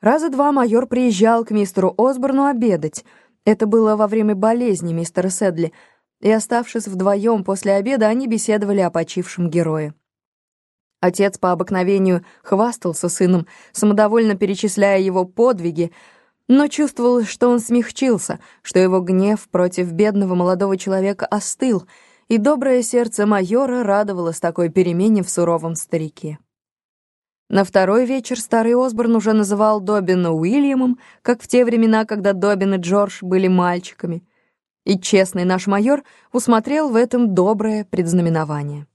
Раза два майор приезжал к мистеру Осборну обедать. Это было во время болезни мистера Седли, и, оставшись вдвоем после обеда, они беседовали о почившем герое. Отец по обыкновению хвастался сыном, самодовольно перечисляя его подвиги, но чувствовал, что он смягчился, что его гнев против бедного молодого человека остыл, и доброе сердце майора радовалось такой перемене в суровом старике. На второй вечер старый Осборн уже называл Добина Уильямом, как в те времена, когда Добин и Джордж были мальчиками. И честный наш майор усмотрел в этом доброе предзнаменование.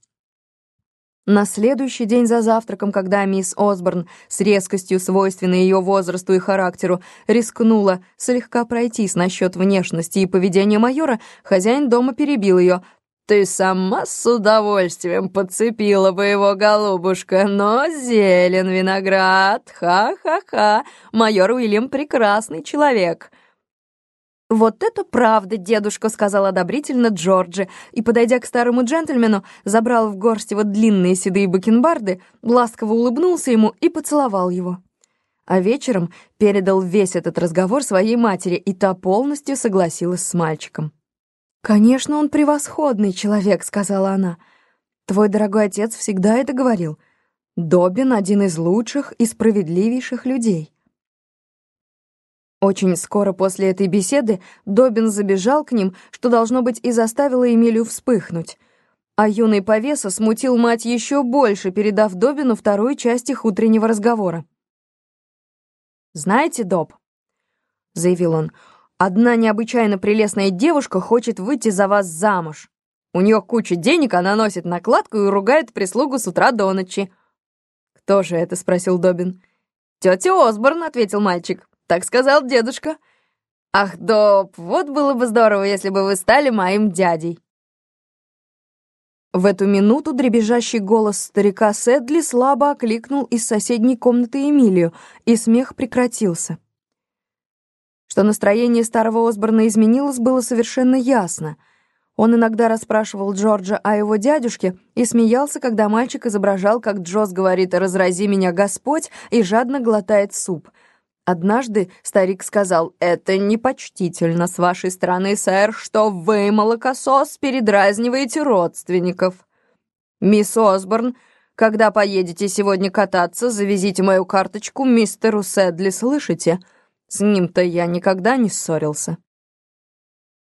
На следующий день за завтраком, когда мисс Осборн с резкостью, свойственной ее возрасту и характеру, рискнула слегка пройтись насчет внешности и поведения майора, хозяин дома перебил ее, ты сама с удовольствием подцепила бы его, голубушка, но зелен виноград, ха-ха-ха, майор Уильям прекрасный человек». «Вот это правда, дедушка», — сказал одобрительно Джорджи, и, подойдя к старому джентльмену, забрал в горсть его длинные седые бакенбарды, ласково улыбнулся ему и поцеловал его. А вечером передал весь этот разговор своей матери, и та полностью согласилась с мальчиком. «Конечно, он превосходный человек», — сказала она. «Твой дорогой отец всегда это говорил. Добин — один из лучших и справедливейших людей». Очень скоро после этой беседы Добин забежал к ним, что, должно быть, и заставило Эмилию вспыхнуть. А юный повеса смутил мать еще больше, передав Добину вторую часть их утреннего разговора. «Знаете, Доб», — заявил он, — Одна необычайно прелестная девушка хочет выйти за вас замуж. У нее куча денег, она носит накладку и ругает прислугу с утра до ночи». «Кто же это?» — спросил Добин. «Тетя Осборн», — ответил мальчик. «Так сказал дедушка». «Ах, Доб, вот было бы здорово, если бы вы стали моим дядей». В эту минуту дребезжащий голос старика Сэдли слабо окликнул из соседней комнаты Эмилию, и смех прекратился. Что настроение старого Осборна изменилось, было совершенно ясно. Он иногда расспрашивал Джорджа о его дядюшке и смеялся, когда мальчик изображал, как Джоз говорит «разрази меня Господь» и жадно глотает суп. Однажды старик сказал «Это непочтительно с вашей стороны, сэр, что вы, молокосос, передразниваете родственников». «Мисс Осборн, когда поедете сегодня кататься, завезите мою карточку мистеру Сэдли, слышите?» С ним-то я никогда не ссорился.